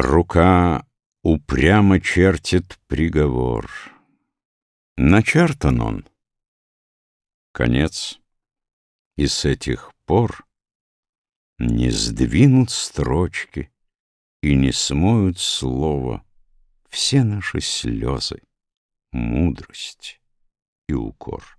Рука упрямо чертит приговор. Начертан он. Конец. И с этих пор Не сдвинут строчки И не смоют слова Все наши слезы, мудрость и укор.